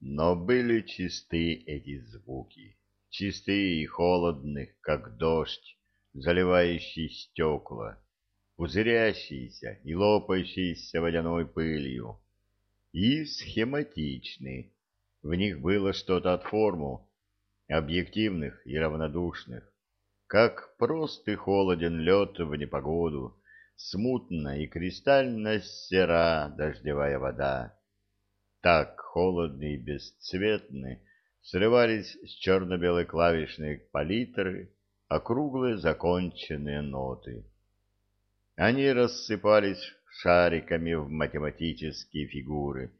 Но были чисты эти звуки, чистые и холодны, как дождь, заливающий стекла, пузырящиеся и лопающиеся водяной пылью, и схематичны. В них было что-то от форму, объективных и равнодушных, как прост и холоден лед в непогоду, смутно и кристально сера дождевая вода. Так холодны и бесцветны срывались с черно-белой клавишной палитры округлые законченные ноты. Они рассыпались шариками в математические фигуры,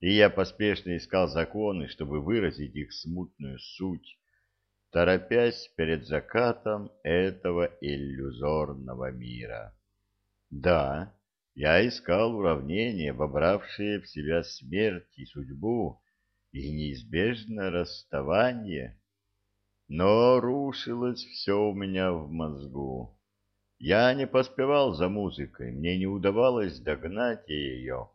и я поспешно искал законы, чтобы выразить их смутную суть, торопясь перед закатом этого иллюзорного мира. Да, я искал уравнение, вобравшее в себя смерть и судьбу, и неизбежное расставание. Но рушилось все у меня в мозгу. Я не поспевал за музыкой, мне не удавалось догнать ее,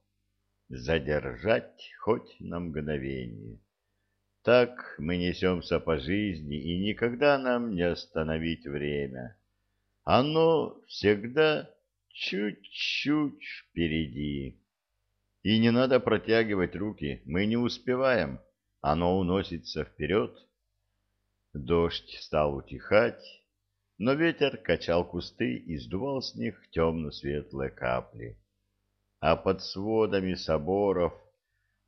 задержать хоть на мгновение. Так мы несемся по жизни, и никогда нам не остановить время. Оно всегда чуть-чуть впереди. И не надо протягивать руки, мы не успеваем, оно уносится вперед. Дождь стал утихать, но ветер качал кусты и сдувал с них темно-светлые капли. А под сводами соборов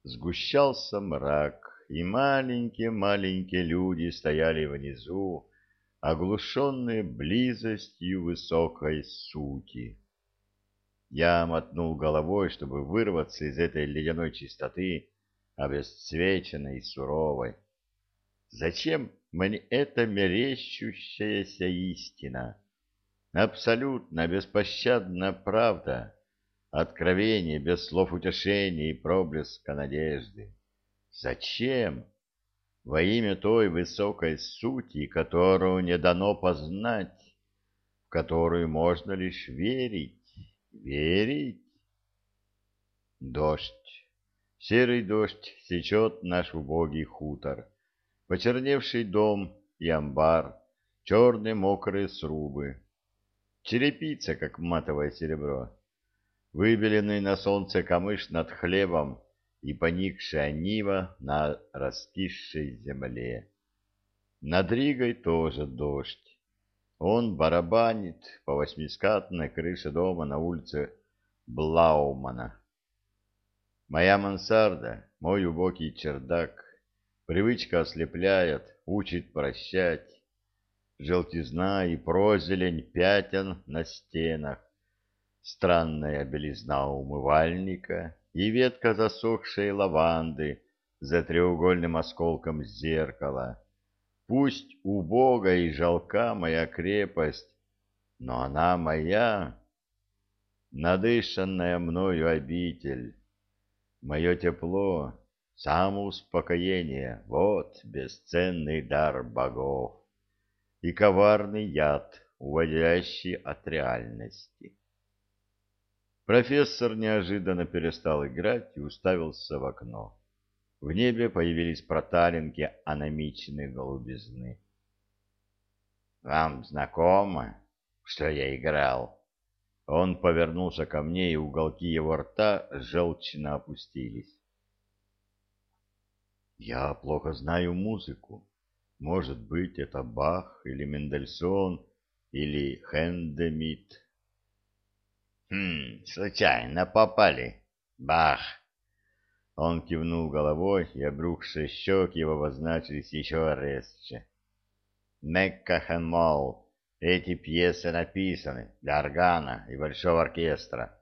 сгущался мрак, и маленькие-маленькие люди стояли внизу, оглушенные близостью высокой сути. Я мотнул головой, чтобы вырваться из этой ледяной чистоты, обесцвеченной и суровой. Зачем мне эта мерещущаяся истина? Абсолютно беспощадна правда, откровение без слов утешения и проблеска надежды. Зачем? Во имя той высокой сути, которую не дано познать, в которую можно лишь верить. Верить? Дождь. Серый дождь сечет наш убогий хутор. Почерневший дом и амбар, черные мокрые срубы. Черепица, как матовое серебро. Выбеленный на солнце камыш над хлебом и поникшая нива на раскисшей земле. Над Ригой тоже дождь. Он барабанит по восьмискатной крыше дома на улице Блаумана. Моя мансарда, мой убогий чердак, привычка ослепляет, учит прощать. Желтизна и прозелень пятен на стенах, странная белизна умывальника и ветка засохшей лаванды за треугольным осколком зеркала — Пусть убога и жалка моя крепость, но она моя, надышанная мною обитель. Мое тепло, самоуспокоение — вот бесценный дар богов и коварный яд, уводящий от реальности. Профессор неожиданно перестал играть и уставился в окно. В небе появились проталинки аномичной голубизны. «Вам знакомо, что я играл?» Он повернулся ко мне, и уголки его рта желчно опустились. «Я плохо знаю музыку. Может быть, это Бах или Мендельсон или Хендемит». «Хм, случайно попали. Бах!» Он кивнул головой, и обрухшие щеки его обозначились еще резче. Меккахенмол, эти пьесы написаны для органа и большого оркестра.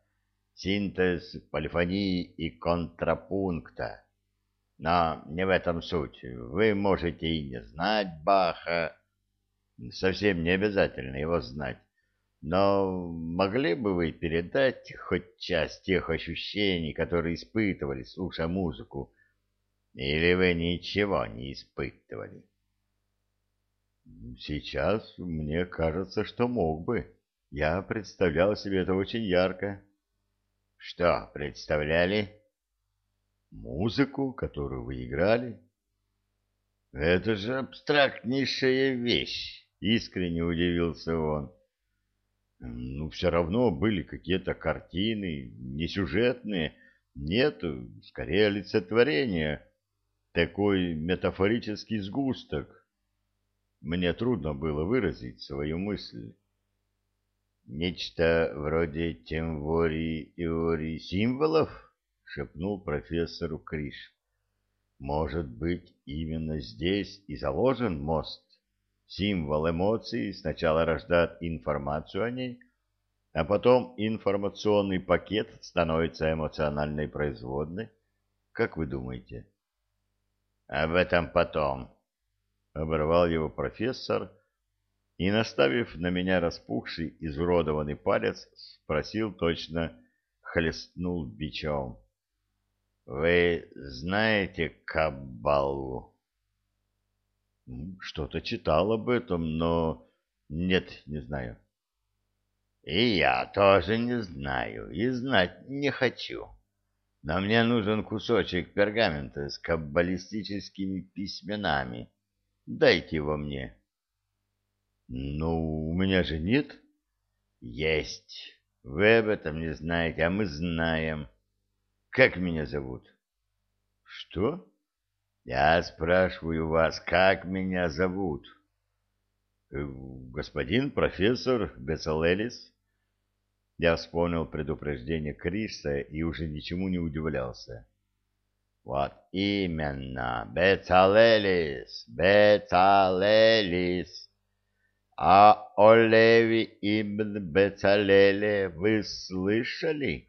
Синтез полифонии и контрапункта. Но не в этом суть. Вы можете и не знать Баха. Совсем не обязательно его знать. Но могли бы вы передать хоть часть тех ощущений, которые испытывали, слушая музыку? Или вы ничего не испытывали? Сейчас мне кажется, что мог бы. Я представлял себе это очень ярко. Что представляли? Музыку, которую вы играли? Это же абстрактнейшая вещь, искренне удивился он. Ну, все равно были какие-то картины, не сюжетные, нет, скорее олицетворение, такой метафорический сгусток. Мне трудно было выразить свою мысль. Нечто вроде темвории теории символов, шепнул профессору Криш. Может быть, именно здесь и заложен мост. Символ эмоции сначала рождает информацию о ней, а потом информационный пакет становится эмоциональной производной. Как вы думаете? — Об этом потом, — оборвал его профессор и, наставив на меня распухший, изуродованный палец, спросил точно, хлестнул бичом. — Вы знаете Каббалу? — Что-то читал об этом, но... Нет, не знаю. — и я тоже не знаю, и знать не хочу. Но мне нужен кусочек пергамента с каббалистическими письменами. Дайте его мне. Ну, у меня же нет. Есть. Вы об этом не знаете, а мы знаем. Как меня зовут? Что? Я спрашиваю вас, как меня зовут? Э, господин профессор Бецалелис. Я вспомнил предупреждение Криса и уже ничему не удивлялся. Вот именно, Бецалелис, Бецалелис. А о Леви ибн Бецалеле вы слышали?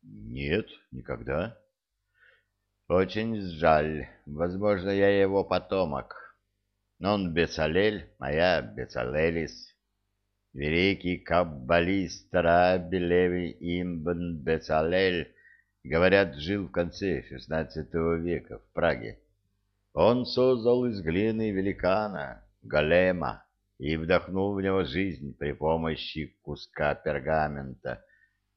Нет, никогда. Очень жаль. Возможно, я его потомок. Он Бецалель, а я Бецалелис. Великий каббалист Раби Леви Имбн Бецалель, говорят, жил в конце XVI века в Праге. Он создал из глины великана, голема, и вдохнул в него жизнь при помощи куска пергамента,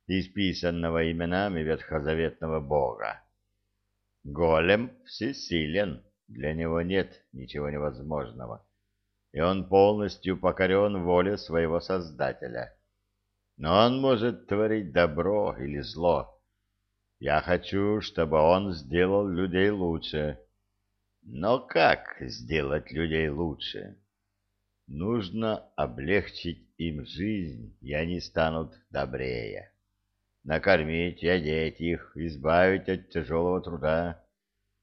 исписанного именами ветхозаветного бога. Голем всесилен, для него нет ничего невозможного и он полностью покорен воле своего Создателя. Но он может творить добро или зло. Я хочу, чтобы он сделал людей лучше. Но как сделать людей лучше? Нужно облегчить им жизнь, и они станут добрее. Накормить и одеть их, избавить от тяжелого труда,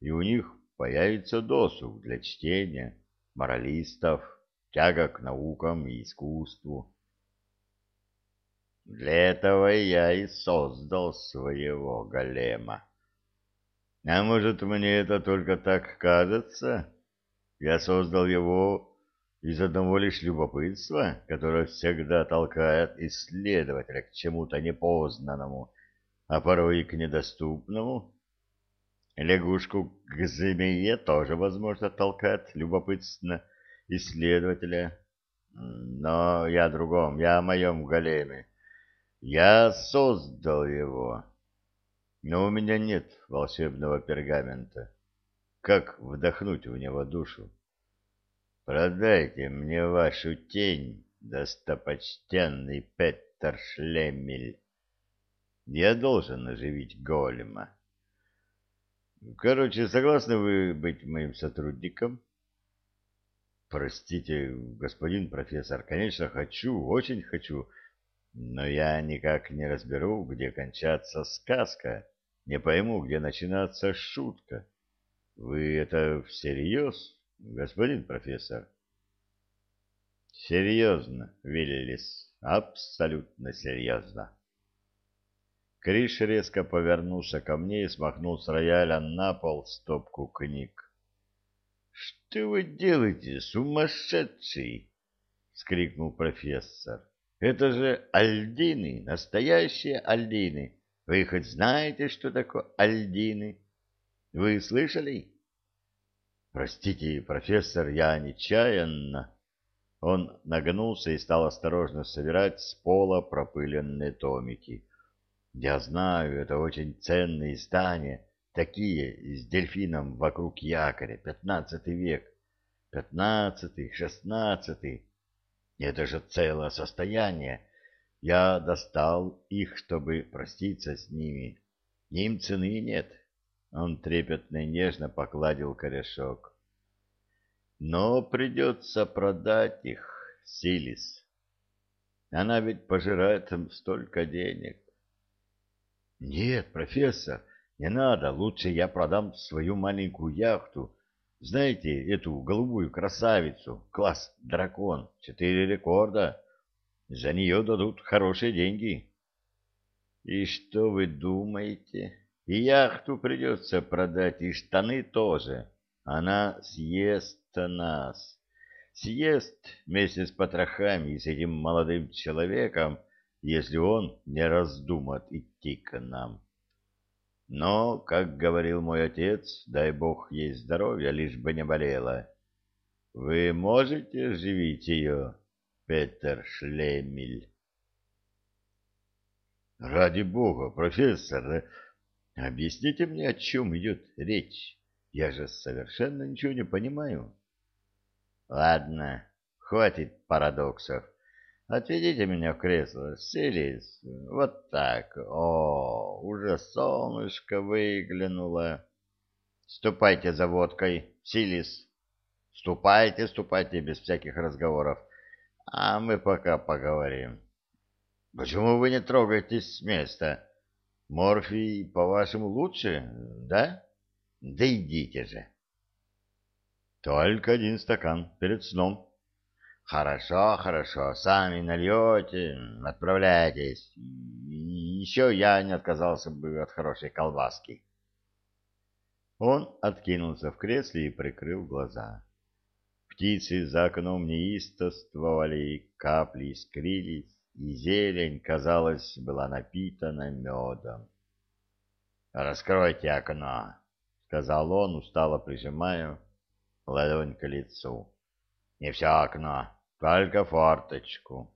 и у них появится досуг для чтения моралистов, тяга к наукам и искусству. Для этого я и создал своего голема. А может, мне это только так кажется? Я создал его из одного лишь любопытства, которое всегда толкает исследователя к чему-то непознанному, а порой и к недоступному. Лягушку к змее тоже, возможно, толкает любопытно исследователя. Но я о другом, я о моем големе. Я создал его, но у меня нет волшебного пергамента. Как вдохнуть в него душу? Продайте мне вашу тень, достопочтенный Петер Шлемель. Я должен оживить голема. Короче, согласны вы быть моим сотрудником? Простите, господин профессор, конечно, хочу, очень хочу, но я никак не разберу, где кончается сказка, не пойму, где начинается шутка. Вы это всерьез, господин профессор? Серьезно, Виллис, абсолютно серьезно. Криш резко повернулся ко мне и смахнул с рояля на пол стопку книг. Что вы делаете, сумасшедший? — скрикнул профессор. — Это же альдины, настоящие альдины. Вы хоть знаете, что такое альдины? Вы слышали? — Простите, профессор, я нечаянно... Он нагнулся и стал осторожно собирать с пола пропыленные томики. — Я знаю, это очень ценные издания, такие с дельфином вокруг якоря, пятнадцатый век. Пятнадцатый, шестнадцатый. Это же целое состояние. Я достал их, чтобы проститься с ними. Им цены нет. Он трепетно и нежно покладил корешок. Но придется продать их, Силис. Она ведь пожирает им столько денег. Нет, профессор, не надо. Лучше я продам свою маленькую яхту. Знаете, эту голубую красавицу, класс дракон, четыре рекорда. За нее дадут хорошие деньги. И что вы думаете? И яхту придется продать, и штаны тоже. Она съест нас. Съест вместе с потрохами и с этим молодым человеком, если он не раздумает идти к нам. Но, как говорил мой отец, дай бог ей здоровья, лишь бы не болела. Вы можете оживить ее, Петер Шлемель? Ради бога, профессор, объясните мне, о чем идет речь. Я же совершенно ничего не понимаю. Ладно, хватит парадоксов. Отведите меня в кресло, селись. Вот так. О, уже солнышко выглянуло. Ступайте за водкой, Силис. Ступайте, ступайте, без всяких разговоров. А мы пока поговорим. Почему вы не трогаетесь с места? Морфий, по-вашему, лучше, да? Да идите же. Только один стакан перед сном. Хорошо, хорошо, сами нальете, отправляйтесь. Еще я не отказался бы от хорошей колбаски. Он откинулся в кресле и прикрыл глаза. Птицы за окном неистовствовали, капли искрились, и зелень, казалось, была напитана медом. «Раскройте окно», — сказал он, устало прижимая ладонь к лицу. «Не все окно, только форточку.